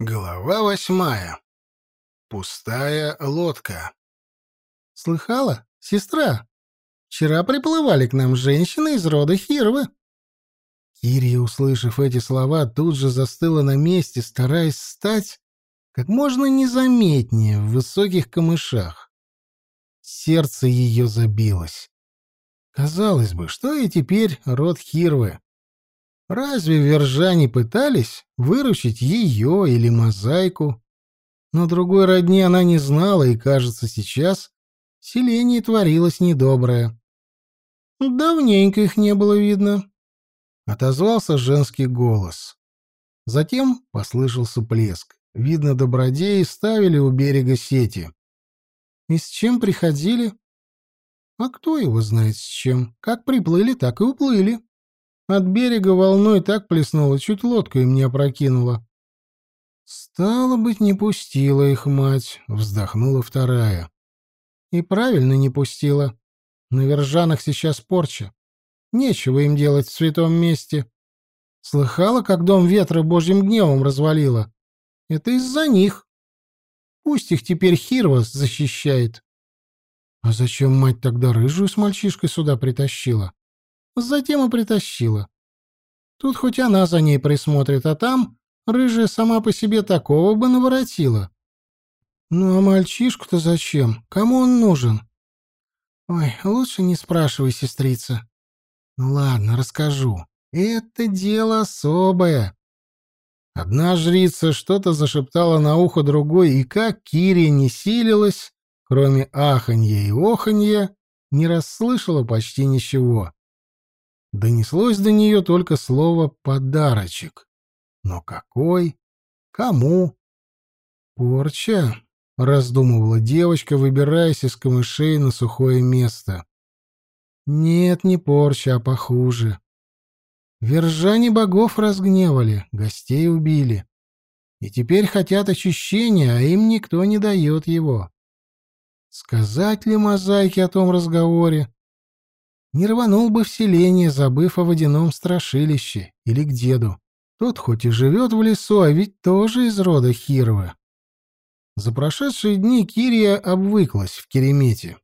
Глава восьмая. Пустая лодка. «Слыхала, сестра? Вчера приплывали к нам женщины из рода Хирвы». Кирия, услышав эти слова, тут же застыла на месте, стараясь стать как можно незаметнее в высоких камышах. Сердце ее забилось. Казалось бы, что и теперь род Хирвы? Разве вержане пытались выручить ее или мозаику? Но другой родни она не знала, и, кажется, сейчас в селении творилось недоброе. «Давненько их не было видно», — отозвался женский голос. Затем послышался плеск. Видно, добродеи ставили у берега сети. «И с чем приходили?» «А кто его знает с чем? Как приплыли, так и уплыли». От берега волной так плеснуло, чуть лодку им не опрокинула. «Стало быть, не пустила их мать», — вздохнула вторая. «И правильно не пустила. На вержанах сейчас порча. Нечего им делать в святом месте. Слыхала, как дом ветра божьим гневом развалило? Это из-за них. Пусть их теперь Хирвас защищает». «А зачем мать тогда рыжую с мальчишкой сюда притащила?» Затем и притащила. Тут хоть она за ней присмотрит, а там рыжая сама по себе такого бы наворотила. Ну а мальчишку-то зачем? Кому он нужен? Ой, лучше не спрашивай, сестрица. Ну ладно, расскажу. Это дело особое. Одна жрица что-то зашептала на ухо другой, и как Кирия не силилась, кроме аханья и оханья, не расслышала почти ничего. Донеслось до нее только слово «подарочек». Но какой? Кому? Порча, раздумывала девочка, выбираясь из камышей на сухое место. Нет, не порча, а похуже. Вержане богов разгневали, гостей убили. И теперь хотят очищения, а им никто не дает его. Сказать ли мозаике о том разговоре? Не рванул бы в селение, забыв о водяном страшилище, или к деду. Тот хоть и живет в лесу, а ведь тоже из рода Хирова. За прошедшие дни Кирия обвыклась в Керемете.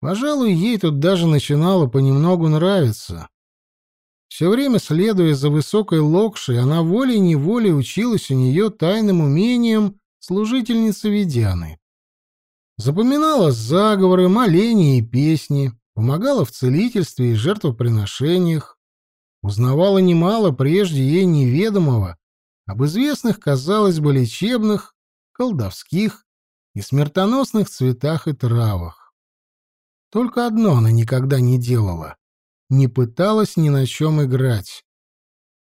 Пожалуй, ей тут даже начинало понемногу нравиться. Все время следуя за высокой локшей, она волей-неволей училась у нее тайным умением служительницы Ведяны. Запоминала заговоры, моления и песни, помогала в целительстве и жертвоприношениях, узнавала немало прежде ей неведомого об известных, казалось бы, лечебных, колдовских и смертоносных цветах и травах. Только одно она никогда не делала — не пыталась ни на чем играть.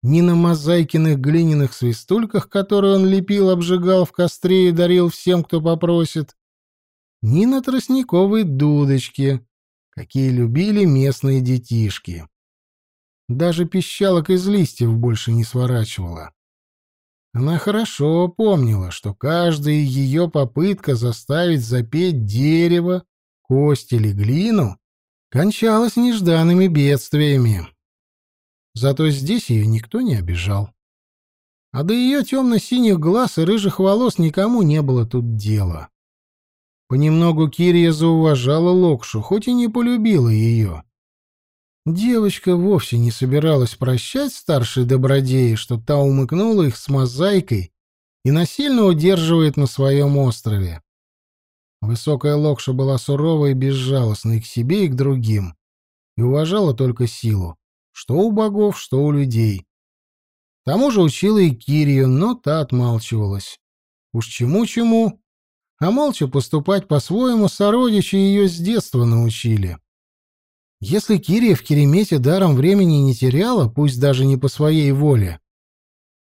Ни на мозаикиных глиняных свистульках, которые он лепил, обжигал в костре и дарил всем, кто попросит, ни на тростниковой дудочке, какие любили местные детишки. Даже пищалок из листьев больше не сворачивала. Она хорошо помнила, что каждая ее попытка заставить запеть дерево, кость или глину кончалась нежданными бедствиями. Зато здесь ее никто не обижал. А до ее темно-синих глаз и рыжих волос никому не было тут дела. Понемногу Кирия зауважала Локшу, хоть и не полюбила ее. Девочка вовсе не собиралась прощать старшей добродеи, что та умыкнула их с мозаикой и насильно удерживает на своем острове. Высокая Локша была сурова и безжалостна и к себе, и к другим, и уважала только силу, что у богов, что у людей. Тому же учила и Кирию, но та отмалчивалась. Уж чему-чему, а молча поступать по-своему сородичи ее с детства научили. Если Кирия в Керемете даром времени не теряла, пусть даже не по своей воле,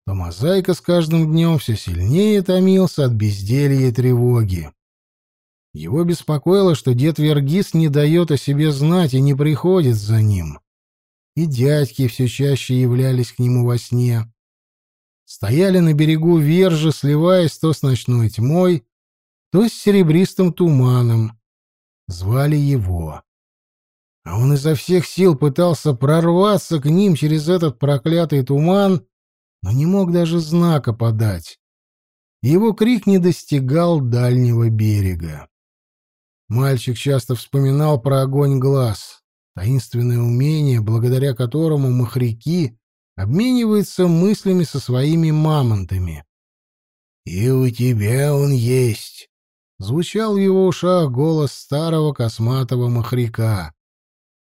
то мозаика с каждым днем все сильнее томился от безделья и тревоги. Его беспокоило, что дед Вергис не дает о себе знать и не приходит за ним. И дядьки все чаще являлись к нему во сне. Стояли на берегу Вержи, сливаясь то с ночной тьмой, то с серебристым туманом. Звали его. А он изо всех сил пытался прорваться к ним через этот проклятый туман, но не мог даже знака подать. его крик не достигал дальнего берега. Мальчик часто вспоминал про огонь глаз, таинственное умение, благодаря которому махряки обмениваются мыслями со своими мамонтами. «И у тебя он есть!» — звучал в его ушах голос старого косматого махряка.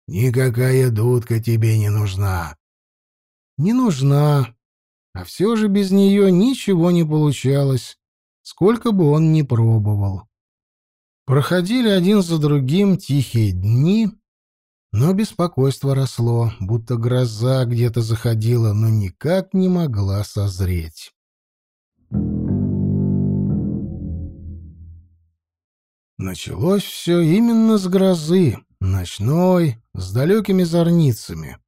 «Никакая дудка тебе не нужна». «Не нужна», а все же без нее ничего не получалось, сколько бы он ни пробовал. Проходили один за другим тихие дни, но беспокойство росло, будто гроза где-то заходила, но никак не могла созреть. Началось все именно с грозы, ночной, с далекими зорницами.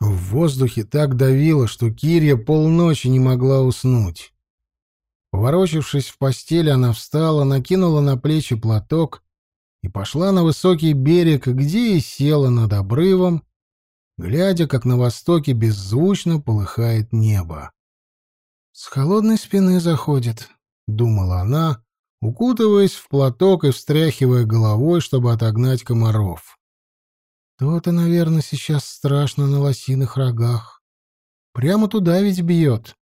В воздухе так давило, что Кирия полночи не могла уснуть. Поворочившись в постели, она встала, накинула на плечи платок и пошла на высокий берег, где и села над обрывом, глядя, как на востоке беззвучно полыхает небо. «С холодной спины заходит», — думала она, укутываясь в платок и встряхивая головой, чтобы отогнать комаров. То-то, наверное, сейчас страшно на лосиных рогах. Прямо туда ведь бьет.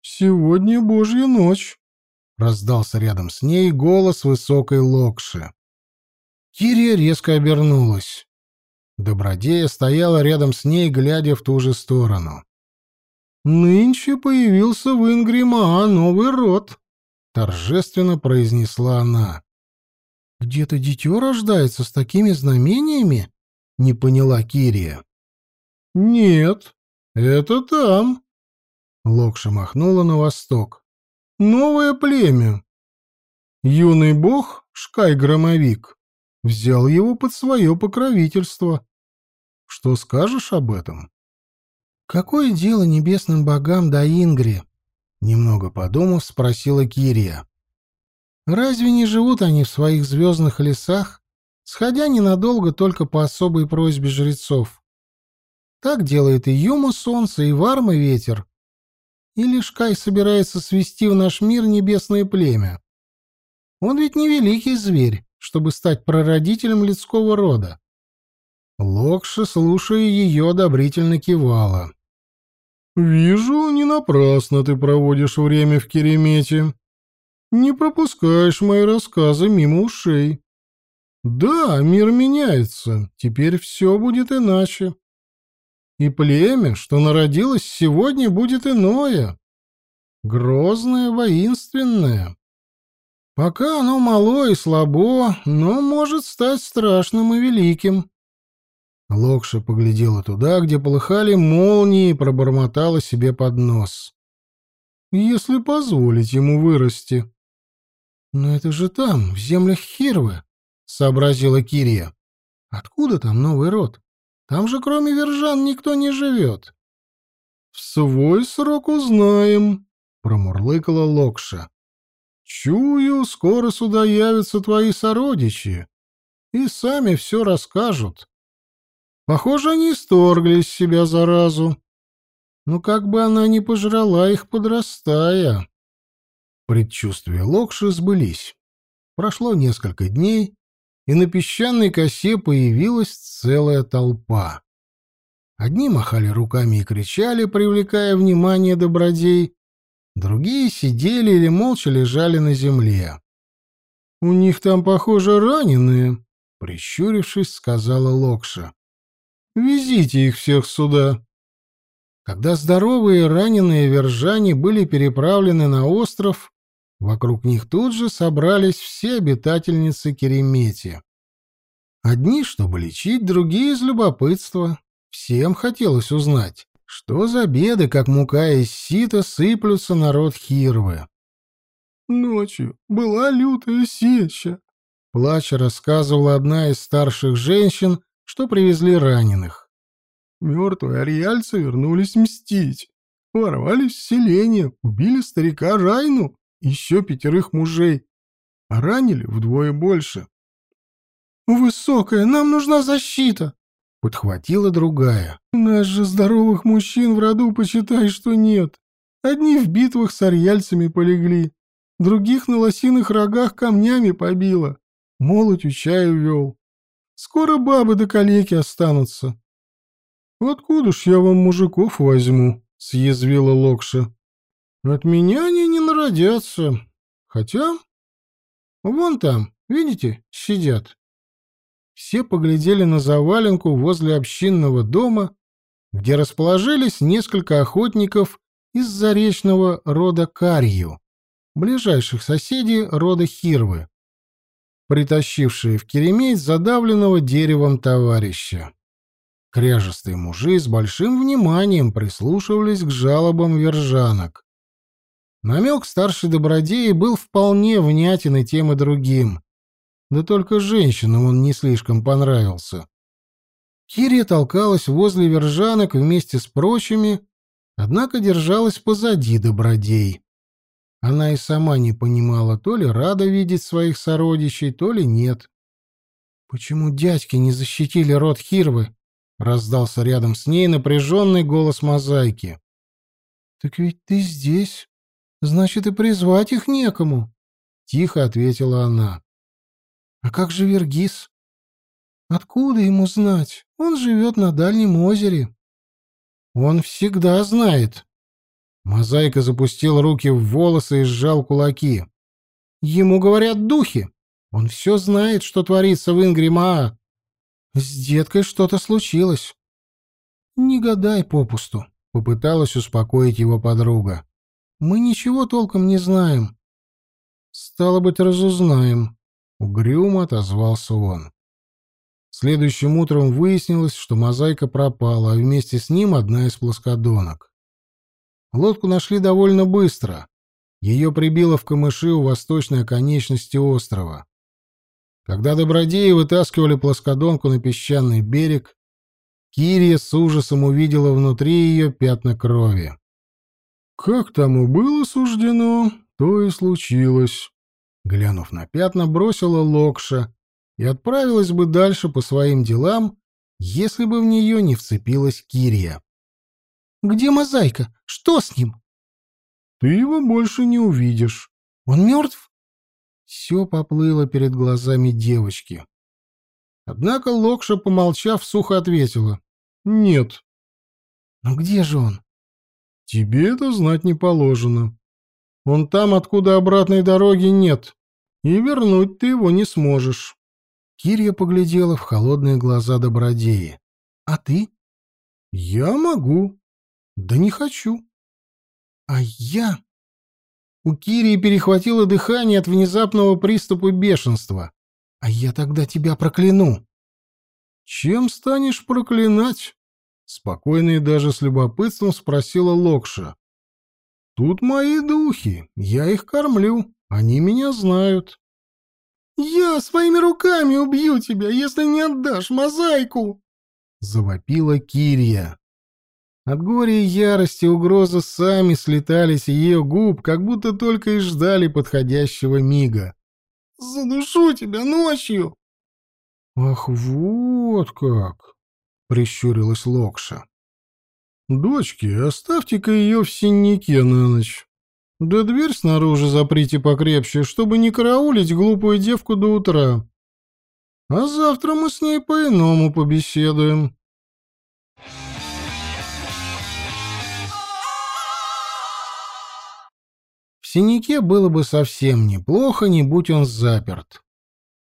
«Сегодня Божья ночь», — раздался рядом с ней голос высокой локши. Кирия резко обернулась. Добродея стояла рядом с ней, глядя в ту же сторону. «Нынче появился в Ингримаа новый род», — торжественно произнесла она. «Где-то дитё рождается с такими знамениями?» — не поняла Кирия. «Нет, это там». Локша махнула на восток. «Новое племя. Юный бог, Шкай-громовик, взял его под свое покровительство. Что скажешь об этом?» «Какое дело небесным богам до Ингри?» Немного подумав, спросила Кирия. «Разве не живут они в своих звездных лесах сходя ненадолго только по особой просьбе жрецов. Так делает и Юма Солнце, и Варма Ветер. И лишь Кай собирается свести в наш мир небесное племя. Он ведь не великий зверь, чтобы стать прародителем людского рода. Локша, слушая ее, одобрительно кивала. «Вижу, не напрасно ты проводишь время в Керемете. Не пропускаешь мои рассказы мимо ушей. Да, мир меняется, теперь все будет иначе. И племя, что народилось сегодня, будет иное. Грозное, воинственное. Пока оно мало и слабо, но может стать страшным и великим. Локша поглядела туда, где полыхали молнии, и пробормотала себе под нос. «Если позволить ему вырасти». «Но это же там, в землях Хирвы сообразила Кирия. Откуда там новый род? Там же кроме вержан никто не живет. В свой срок узнаем, промурлыкала Локша. Чую, скоро сюда явятся твои сородичи и сами все расскажут. Похоже, они исторгли из себя заразу. Но как бы она ни пожрала их, подрастая. Предчувствия Локши сбылись. Прошло несколько дней, и на песчаной косе появилась целая толпа. Одни махали руками и кричали, привлекая внимание добродей, другие сидели или молча лежали на земле. «У них там, похоже, раненые», — прищурившись, сказала Локша. «Везите их всех сюда». Когда здоровые раненые вержане были переправлены на остров, Вокруг них тут же собрались все обитательницы Керемети. Одни, чтобы лечить, другие из любопытства. Всем хотелось узнать, что за беды, как мука из сита, сыплются народ Хирвы. «Ночью была лютая сеча», — плача рассказывала одна из старших женщин, что привезли раненых. Мертвые ариальцы вернулись мстить. Ворвались в селение, убили старика Райну еще пятерых мужей, а ранили вдвое больше. «Высокая, нам нужна защита!» — подхватила другая. «У нас же здоровых мужчин в роду, почитай, что нет. Одни в битвах с арьяльцами полегли, Других на лосиных рогах камнями побило. Молоть у чаю вел. Скоро бабы до калеки останутся. «Откуда ж я вам мужиков возьму?» — съязвила Локша. «От меня они не народятся. Хотя... Вон там, видите, сидят». Все поглядели на заваленку возле общинного дома, где расположились несколько охотников из заречного рода Карью, ближайших соседей рода Хирвы, притащившие в Керемей задавленного деревом товарища. Кряжестые мужи с большим вниманием прислушивались к жалобам вержанок. Намек старшей добродеи был вполне внятен и тем, и другим. Да только женщинам он не слишком понравился. Кирия толкалась возле вержанок вместе с прочими, однако держалась позади добродей. Она и сама не понимала, то ли рада видеть своих сородичей, то ли нет. «Почему дядьки не защитили род Хирвы?» — раздался рядом с ней напряженный голос мозаики. «Так ведь ты здесь. Значит, и призвать их некому», — тихо ответила она. «А как же Вергис?» «Откуда ему знать? Он живет на дальнем озере». «Он всегда знает», Мозаика запустил руки в волосы и сжал кулаки. Ему говорят духи. Он все знает, что творится в Ингримаа. С деткой что-то случилось. Не гадай попусту, попыталась успокоить его подруга. Мы ничего толком не знаем. Стало быть, разузнаем. Угрюмо отозвался он. Следующим утром выяснилось, что мозаика пропала, а вместе с ним одна из плоскодонок. Лодку нашли довольно быстро. Ее прибило в камыши у восточной оконечности острова. Когда добродеи вытаскивали плоскодонку на песчаный берег, Кирия с ужасом увидела внутри ее пятна крови. «Как тому было суждено, то и случилось», — глянув на пятна, бросила Локша и отправилась бы дальше по своим делам, если бы в нее не вцепилась Кирия. Где мозаика? Что с ним? Ты его больше не увидишь. Он мертв? Все поплыло перед глазами девочки. Однако Локша, помолчав, сухо ответила. Нет. Но где же он? Тебе это знать не положено. Он там, откуда обратной дороги нет, и вернуть ты его не сможешь. Кирья поглядела в холодные глаза добродеи. А ты? Я могу. Да не хочу. А я... У Кирии перехватило дыхание от внезапного приступа бешенства. А я тогда тебя прокляну. Чем станешь проклинать? Спокойно и даже с любопытством спросила Локша. Тут мои духи, я их кормлю, они меня знают. Я своими руками убью тебя, если не отдашь мозаику, завопила Кирия. От горя и ярости угрозы сами слетали с ее губ, как будто только и ждали подходящего мига. «Задушу тебя ночью!» «Ах, вот как!» — прищурилась Локша. «Дочки, оставьте-ка ее в синяке на ночь. Да дверь снаружи заприте покрепче, чтобы не караулить глупую девку до утра. А завтра мы с ней по-иному побеседуем». Синяке было бы совсем неплохо, не будь он заперт.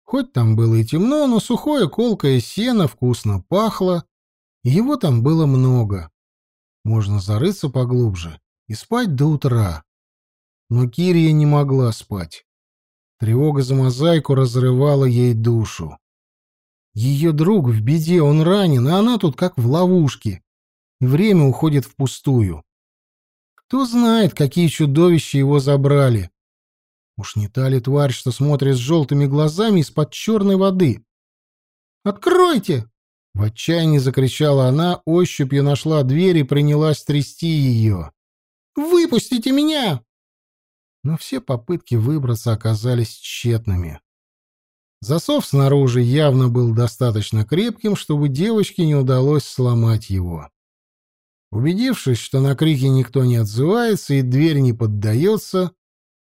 Хоть там было и темно, но сухое колкое сено вкусно пахло, и его там было много. Можно зарыться поглубже и спать до утра. Но Кирия не могла спать. Тревога за мозаику разрывала ей душу. Ее друг в беде, он ранен, а она тут как в ловушке. И время уходит впустую. Кто знает, какие чудовища его забрали. Уж не та ли тварь, что смотрит с желтыми глазами из-под черной воды? «Откройте!» В отчаянии закричала она, ощупью нашла дверь и принялась трясти ее. «Выпустите меня!» Но все попытки выбраться оказались тщетными. Засов снаружи явно был достаточно крепким, чтобы девочке не удалось сломать его. Убедившись, что на крики никто не отзывается и дверь не поддается,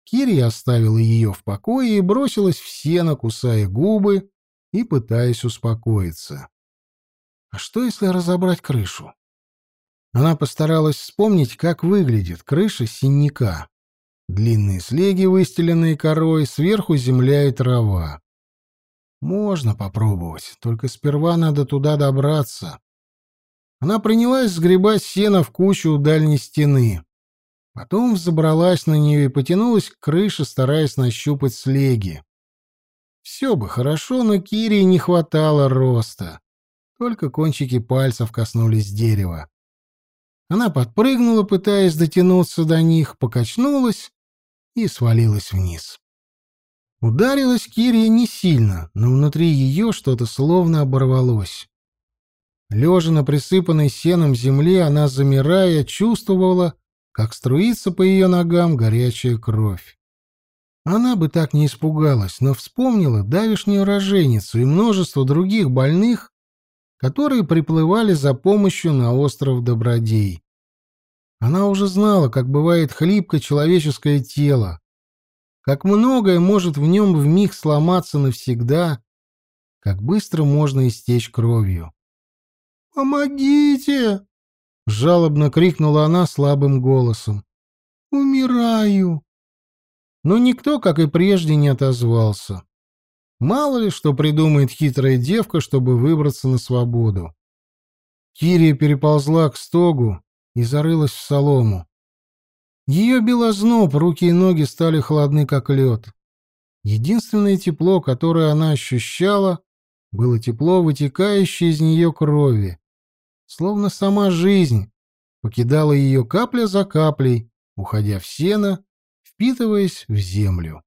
Кирия оставила ее в покое и бросилась в сено, кусая губы и пытаясь успокоиться. А что, если разобрать крышу? Она постаралась вспомнить, как выглядит крыша синяка. Длинные слеги, выстеленные корой, сверху земля и трава. Можно попробовать, только сперва надо туда добраться. Она принялась сгребать сено в кучу у дальней стены. Потом взобралась на нее и потянулась к крыше, стараясь нащупать слеги. Все бы хорошо, но Кире не хватало роста. Только кончики пальцев коснулись дерева. Она подпрыгнула, пытаясь дотянуться до них, покачнулась и свалилась вниз. Ударилась Кирия не сильно, но внутри ее что-то словно оборвалось. Лежа на присыпанной сеном земле, она, замирая, чувствовала, как струится по ее ногам горячая кровь. Она бы так не испугалась, но вспомнила давишнюю роженицу и множество других больных, которые приплывали за помощью на остров Добродей. Она уже знала, как бывает хлипко человеческое тело, как многое может в нем вмиг сломаться навсегда, как быстро можно истечь кровью. «Помогите!» — жалобно крикнула она слабым голосом. «Умираю!» Но никто, как и прежде, не отозвался. Мало ли, что придумает хитрая девка, чтобы выбраться на свободу. Кирия переползла к стогу и зарылась в солому. Ее било зноб, руки и ноги стали холодны, как лед. Единственное тепло, которое она ощущала, было тепло, вытекающее из нее крови. Словно сама жизнь покидала ее капля за каплей, уходя в сено, впитываясь в землю.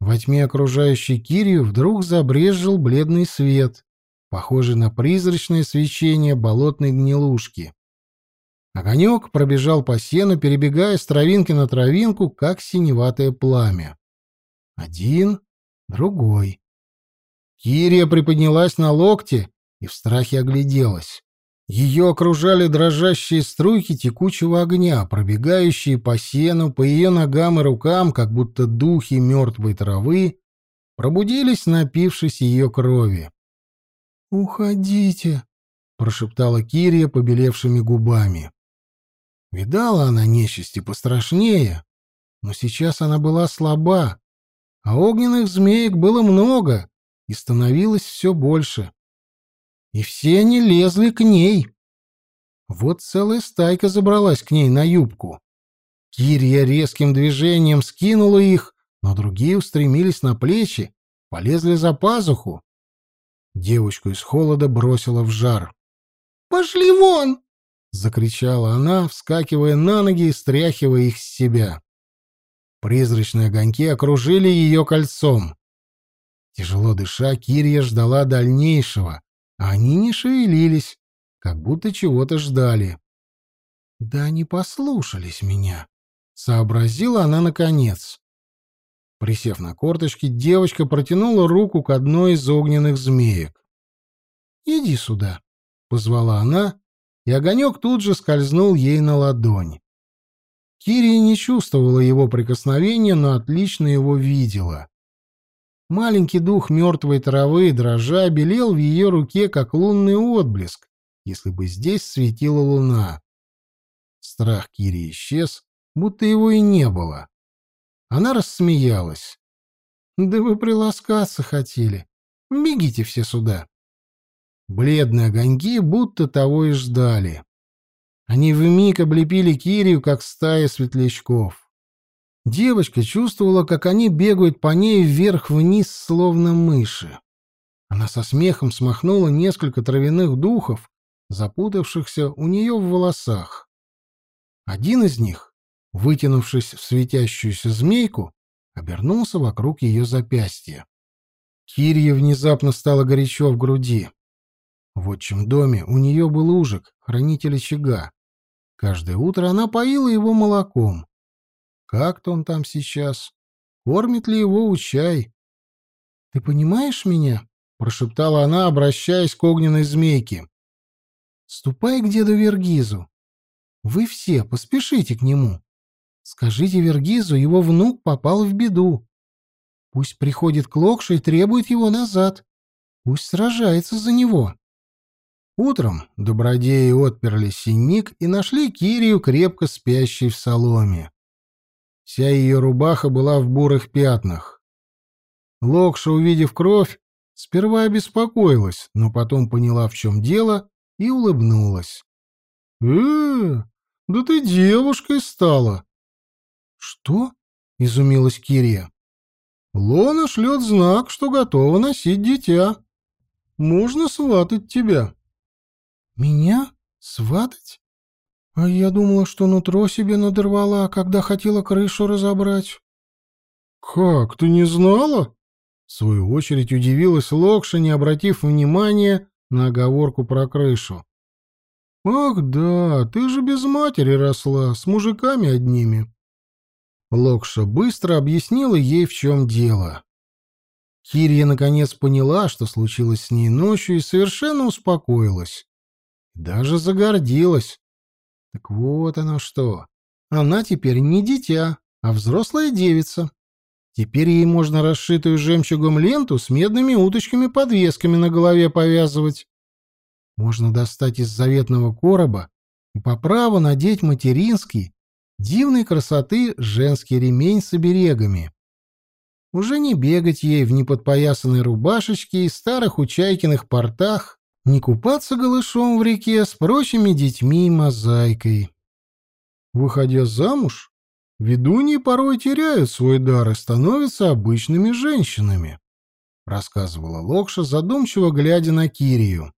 Во тьме окружающей Кирию вдруг забрезжил бледный свет, похожий на призрачное свечение болотной гнилушки. Огонек пробежал по сену, перебегая с травинки на травинку, как синеватое пламя. Один, другой. Кирия приподнялась на локте и в страхе огляделась. Ее окружали дрожащие струйки текучего огня, пробегающие по сену, по ее ногам и рукам, как будто духи мертвой травы, пробудились, напившись ее крови. «Уходите», — прошептала Кирия побелевшими губами. Видала она нечисти пострашнее, но сейчас она была слаба, а огненных змеек было много и становилось все больше и все они лезли к ней. Вот целая стайка забралась к ней на юбку. Кирья резким движением скинула их, но другие устремились на плечи, полезли за пазуху. Девочку из холода бросила в жар. «Пошли вон!» — закричала она, вскакивая на ноги и стряхивая их с себя. Призрачные огоньки окружили ее кольцом. Тяжело дыша, Кирья ждала дальнейшего, они не шевелились, как будто чего-то ждали. «Да они послушались меня», — сообразила она наконец. Присев на корточки, девочка протянула руку к одной из огненных змеек. «Иди сюда», — позвала она, и огонек тут же скользнул ей на ладонь. Кирия не чувствовала его прикосновения, но отлично его видела. Маленький дух мертвой травы, дрожа, белел в ее руке, как лунный отблеск, если бы здесь светила луна. Страх Кири исчез, будто его и не было. Она рассмеялась. «Да вы приласкаться хотели. Бегите все сюда». Бледные огоньки будто того и ждали. Они вмиг облепили Кирию, как стая светлячков. Девочка чувствовала, как они бегают по ней вверх-вниз, словно мыши. Она со смехом смахнула несколько травяных духов, запутавшихся у нее в волосах. Один из них, вытянувшись в светящуюся змейку, обернулся вокруг ее запястья. Кирье внезапно стало горячо в груди. В отчим доме у нее был ужик, хранитель очага. Каждое утро она поила его молоком. Как-то он там сейчас? Кормит ли его учай? — Ты понимаешь меня? — прошептала она, обращаясь к огненной змейке. — Ступай к деду Вергизу. Вы все поспешите к нему. Скажите Вергизу, его внук попал в беду. Пусть приходит к Локше и требует его назад. Пусть сражается за него. Утром добродеи отперли синик и нашли Кирию, крепко спящей в соломе. Вся ее рубаха была в бурых пятнах. Локша, увидев кровь, сперва обеспокоилась, но потом поняла, в чем дело, и улыбнулась. «Э, да ты девушкой стала!» «Что?» — изумилась Кирия. «Лона шлет знак, что готова носить дитя. Можно сватать тебя». «Меня? Сватать? А я думала, что нутро себе надорвала, когда хотела крышу разобрать». «Как, ты не знала?» В свою очередь удивилась Локша, не обратив внимания на оговорку про крышу. «Ах да, ты же без матери росла, с мужиками одними». Локша быстро объяснила ей, в чем дело. Кирия наконец поняла, что случилось с ней ночью, и совершенно успокоилась. Даже загордилась. Так вот оно что. Она теперь не дитя, а взрослая девица. Теперь ей можно расшитую жемчугом ленту с медными уточками-подвесками на голове повязывать. Можно достать из заветного короба и по праву надеть материнский, дивной красоты женский ремень с оберегами. Уже не бегать ей в неподпоясанной рубашечке и старых учайкиных портах, не купаться голышом в реке с прочими детьми и мозаикой. Выходя замуж, ведуньи порой теряют свой дар и становятся обычными женщинами, рассказывала Локша, задумчиво глядя на Кирию.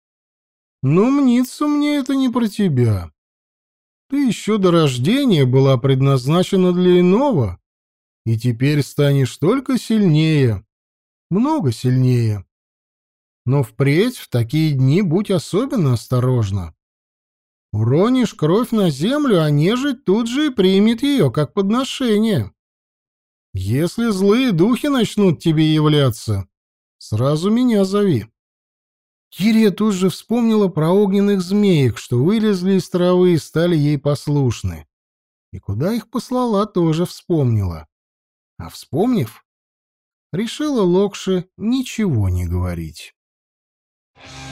Но мнится мне это не про тебя. Ты еще до рождения была предназначена для иного, и теперь станешь только сильнее, много сильнее. Но впредь в такие дни будь особенно осторожна. Уронишь кровь на землю, а нежить тут же и примет ее, как подношение. Если злые духи начнут тебе являться, сразу меня зови. Кирия тут же вспомнила про огненных змеек, что вылезли из травы и стали ей послушны. И куда их послала, тоже вспомнила. А вспомнив, решила Локше ничего не говорить. you